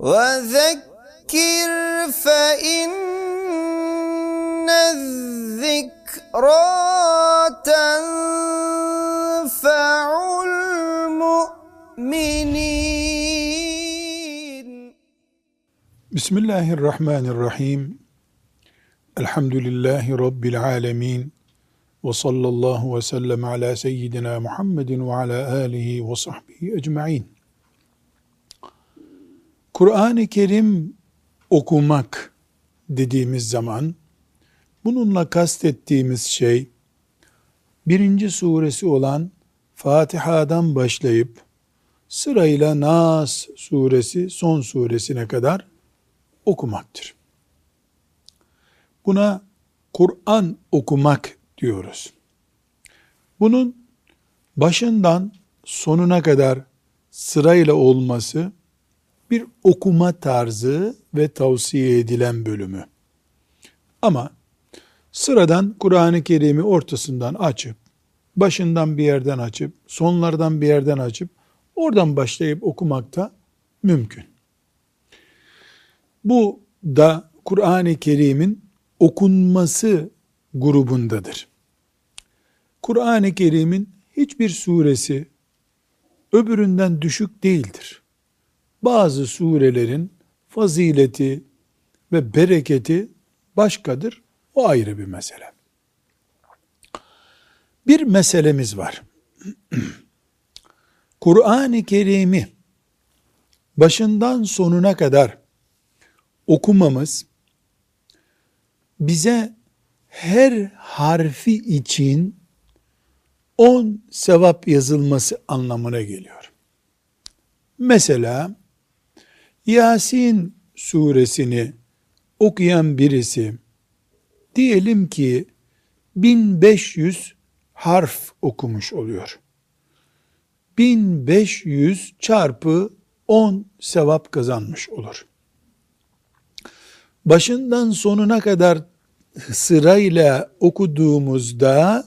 وذكر فإن الذكرى تنفع المؤمنين. بسم الله الرحمن الرحيم. الحمد لله رب العالمين وصلى الله وسلم على سيدنا محمد وعلى آله وصحبه أجمعين. Kur'an-ı Kerim okumak dediğimiz zaman bununla kastettiğimiz şey birinci suresi olan Fatiha'dan başlayıp sırayla Nas suresi son suresine kadar okumaktır. Buna Kur'an okumak diyoruz. Bunun başından sonuna kadar sırayla olması bir okuma tarzı ve tavsiye edilen bölümü. Ama sıradan Kur'an-ı Kerim'i ortasından açıp, başından bir yerden açıp, sonlardan bir yerden açıp, oradan başlayıp okumak da mümkün. Bu da Kur'an-ı Kerim'in okunması grubundadır. Kur'an-ı Kerim'in hiçbir suresi öbüründen düşük değildir. Bazı surelerin fazileti ve bereketi başkadır. O ayrı bir mesele. Bir meselemiz var. Kur'an-ı Kerim'i başından sonuna kadar okumamız bize her harfi için on sevap yazılması anlamına geliyor. Mesela Yasin suresini okuyan birisi diyelim ki 1500 harf okumuş oluyor. 1500 çarpı 10 sevap kazanmış olur. Başından sonuna kadar sırayla okuduğumuzda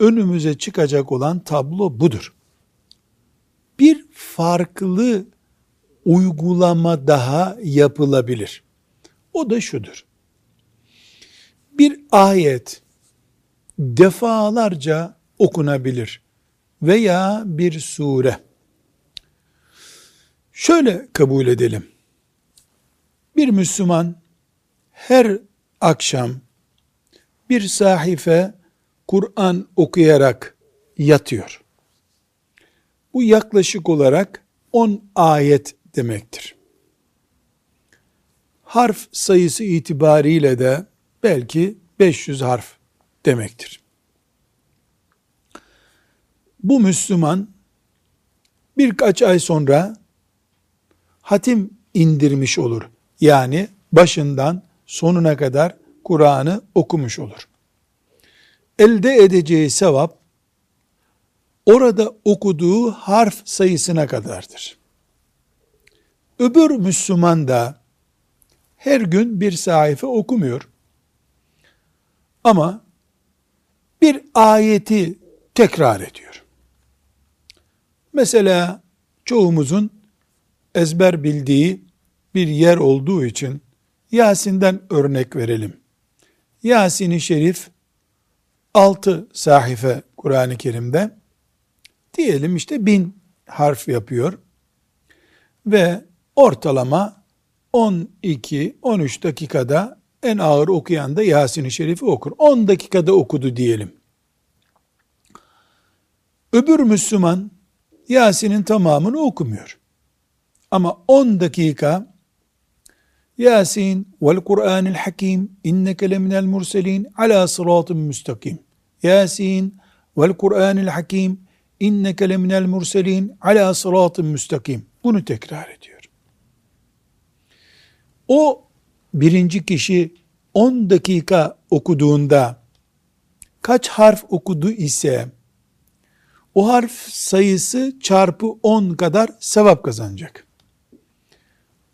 önümüze çıkacak olan tablo budur. Bir farklı uygulama daha yapılabilir. O da şudur. Bir ayet defalarca okunabilir veya bir sure. Şöyle kabul edelim. Bir Müslüman her akşam bir sahife Kur'an okuyarak yatıyor. Bu yaklaşık olarak 10 ayet demektir. Harf sayısı itibariyle de belki 500 harf demektir. Bu Müslüman birkaç ay sonra hatim indirmiş olur. Yani başından sonuna kadar Kur'an'ı okumuş olur. Elde edeceği sevap orada okuduğu harf sayısına kadardır. Öbür Müslüman da her gün bir sayfa okumuyor. Ama bir ayeti tekrar ediyor. Mesela çoğumuzun ezber bildiği bir yer olduğu için Yasin'den örnek verelim. Yasin-i Şerif 6 sahife Kur'an-ı Kerim'de diyelim işte bin harf yapıyor ve ortalama 12-13 dakikada en ağır okuyan da Yasin-i Şerif'i okur. 10 dakikada okudu diyelim. Öbür Müslüman Yasin'in tamamını okumuyor. Ama 10 dakika Yasin vel Kur'anil Hakim inneke leminel murselin ala sıratın müstakim. Yasin vel Kur'anil Hakim inneke leminel murselin ala sıratın müstakim. Bunu tekrar ediyor. O birinci kişi 10 dakika okuduğunda kaç harf okudu ise o harf sayısı çarpı 10 kadar sevap kazanacak.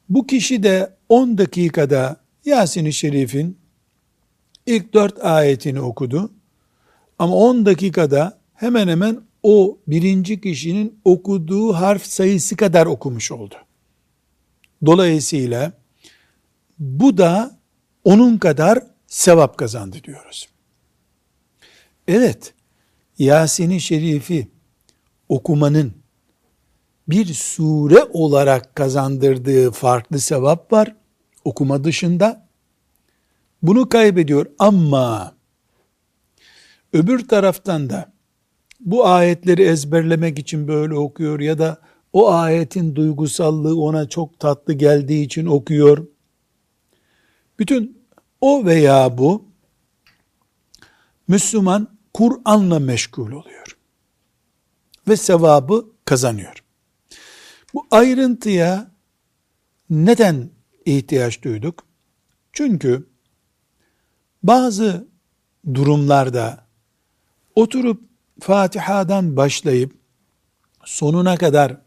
Bu kişi de 10 dakikada Yasin-i Şerif'in ilk 4 ayetini okudu. Ama 10 dakikada hemen hemen o birinci kişinin okuduğu harf sayısı kadar okumuş oldu. Dolayısıyla bu da onun kadar sevap kazandı diyoruz. Evet, Yasin-i Şerif'i okumanın bir sure olarak kazandırdığı farklı sevap var okuma dışında. Bunu kaybediyor ama öbür taraftan da bu ayetleri ezberlemek için böyle okuyor ya da o ayetin duygusallığı ona çok tatlı geldiği için okuyor. Bütün o veya bu Müslüman Kur'an'la meşgul oluyor. Ve sevabı kazanıyor. Bu ayrıntıya neden ihtiyaç duyduk? Çünkü bazı durumlarda oturup Fatiha'dan başlayıp sonuna kadar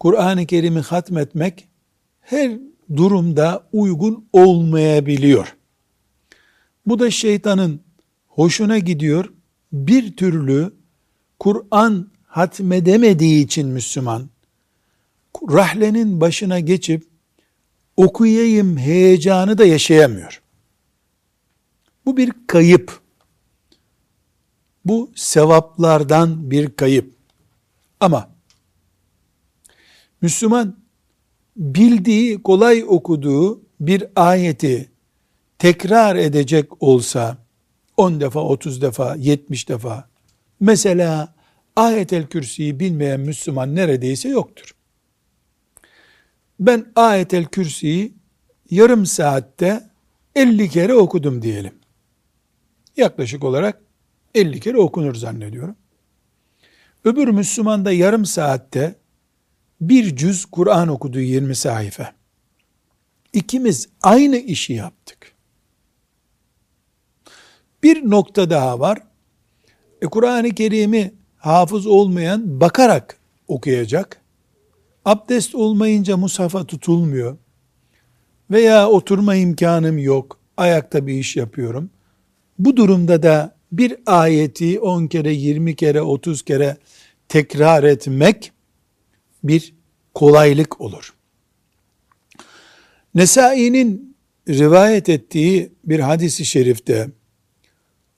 Kur'an-ı Kerim'i hatmetmek her durumda uygun olmayabiliyor. Bu da şeytanın hoşuna gidiyor. Bir türlü Kur'an hatmedemediği için Müslüman rahlenin başına geçip okuyayım heyecanı da yaşayamıyor. Bu bir kayıp. Bu sevaplardan bir kayıp. Ama Müslüman bildiği, kolay okuduğu bir ayeti tekrar edecek olsa 10 defa, 30 defa, 70 defa mesela ayetel kürsüyü bilmeyen Müslüman neredeyse yoktur. Ben ayetel kürsüyü yarım saatte 50 kere okudum diyelim. Yaklaşık olarak 50 kere okunur zannediyorum. Öbür Müslüman da yarım saatte bir cüz Kur'an okudu 20 sayfa. İkimiz aynı işi yaptık. Bir nokta daha var. E, Kur'an-ı Kerim'i hafız olmayan bakarak okuyacak. Abdest olmayınca mushafa tutulmuyor. Veya oturma imkanım yok. Ayakta bir iş yapıyorum. Bu durumda da bir ayeti 10 kere, 20 kere, 30 kere tekrar etmek bir kolaylık olur. Nesai'nin rivayet ettiği bir hadisi şerifte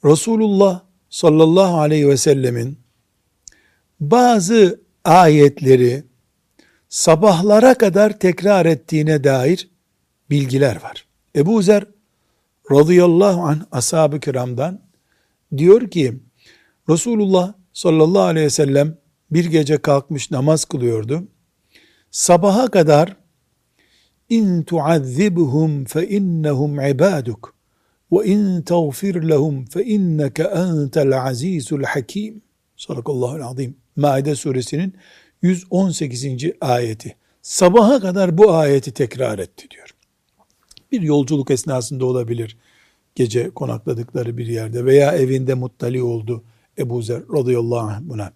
Resulullah sallallahu aleyhi ve sellemin bazı ayetleri sabahlara kadar tekrar ettiğine dair bilgiler var. Ebu Zer radıyallahu anh ashab-ı kiramdan diyor ki Resulullah sallallahu aleyhi ve sellem bir gece kalkmış namaz kılıyordu. Sabaha kadar in tuazzibhum fe innehum ibaduk ve in tağfir lehum fe inneke entel azizul hakim. Sadakallahu azim. Maide suresinin 118. ayeti. Sabaha kadar bu ayeti tekrar etti diyor. Bir yolculuk esnasında olabilir. Gece konakladıkları bir yerde veya evinde muttali oldu Ebu Zer radıyallahu anh buna.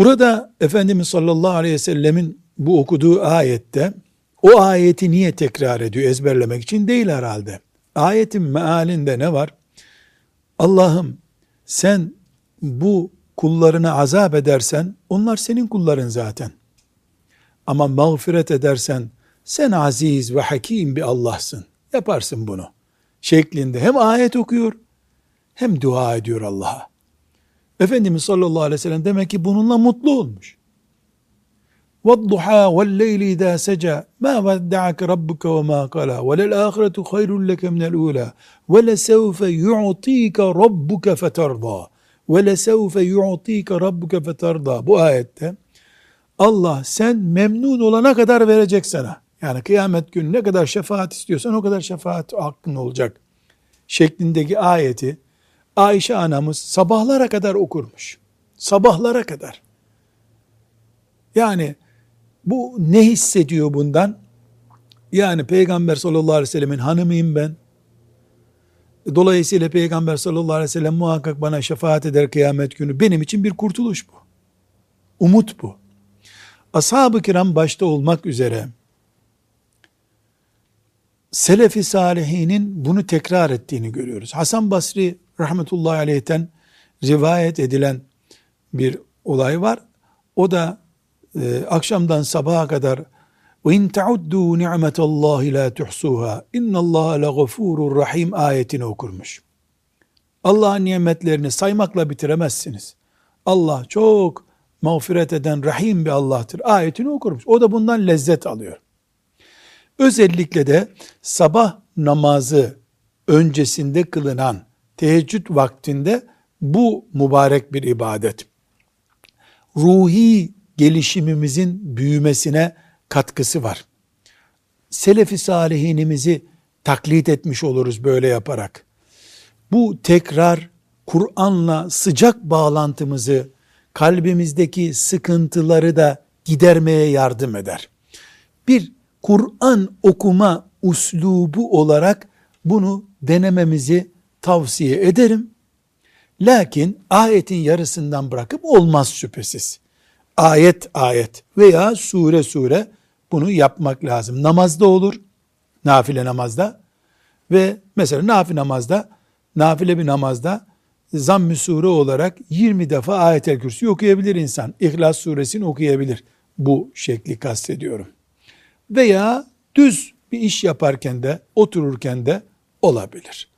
Burada Efendimiz sallallahu aleyhi ve sellemin bu okuduğu ayette o ayeti niye tekrar ediyor? Ezberlemek için değil herhalde. Ayetin mealinde ne var? Allah'ım sen bu kullarına azap edersen onlar senin kulların zaten. Ama mağfiret edersen sen aziz ve hakim bir Allah'sın. Yaparsın bunu. Şeklinde hem ayet okuyor hem dua ediyor Allah'a. Efendimiz sallallahu aleyhi ve sellem demek ki bununla mutlu olmuş. وَالضُّحَا وَالْلَيْلِ اِذَا سَجَى مَا وَدَّعَكَ رَبُّكَ وَمَا قَلَى وَلَلْآخِرَةُ خَيْرٌ لَكَ مِنَ الْأُولَى وَلَسَوْفَ يُعْطِيكَ رَبُّكَ فَتَرْضَى وَلَسَوْفَ يُعْطِيكَ رَبُّكَ فَتَرْضَى Bu ayette Allah sen memnun olana kadar verecek sana. Yani kıyamet günü ne kadar şefaat istiyorsan o kadar şefaat hakkın olacak. Şeklindeki ayeti Ayşe anamız sabahlara kadar okurmuş. Sabahlara kadar. Yani bu ne hissediyor bundan? Yani Peygamber sallallahu aleyhi ve sellemin hanımıyım ben. Dolayısıyla Peygamber sallallahu aleyhi ve sellem muhakkak bana şefaat eder kıyamet günü. Benim için bir kurtuluş bu. Umut bu. Ashab-ı kiram başta olmak üzere Selefi salihinin bunu tekrar ettiğini görüyoruz. Hasan Basri rahmetullahi aleyhten rivayet edilen bir olay var. O da e, akşamdan sabaha kadar Ve in tauddu ni'metallahi la tuhsuha. İnnallaha lagafurur rahim ayetini okurmuş. Allah'ın nimetlerini saymakla bitiremezsiniz. Allah çok mağfiret eden rahim bir Allah'tır. Ayetini okurmuş. O da bundan lezzet alıyor. Özellikle de sabah namazı öncesinde kılınan teheccüd vaktinde bu mübarek bir ibadet. Ruhi gelişimimizin büyümesine katkısı var. Selefi salihinimizi taklit etmiş oluruz böyle yaparak. Bu tekrar Kur'an'la sıcak bağlantımızı, kalbimizdeki sıkıntıları da gidermeye yardım eder. Bir Kur'an okuma uslubu olarak bunu denememizi tavsiye ederim. Lakin ayetin yarısından bırakıp olmaz şüphesiz. Ayet ayet veya sure sure bunu yapmak lazım. Namazda olur, nafile namazda ve mesela nafile namazda, nafile bir namazda zamm-ı sure olarak 20 defa ayetel kürsü okuyabilir insan. İhlas suresini okuyabilir. Bu şekli kastediyorum. Veya düz bir iş yaparken de, otururken de olabilir.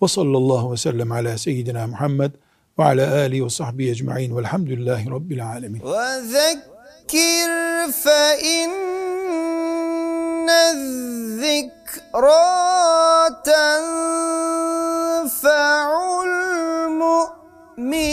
وصلى الله وسلم على سيدنا محمد وعلى آله وصحبه أجمعين والحمد لله رب العالمين. وذكر فإن الذكرى تنفع المؤمنين.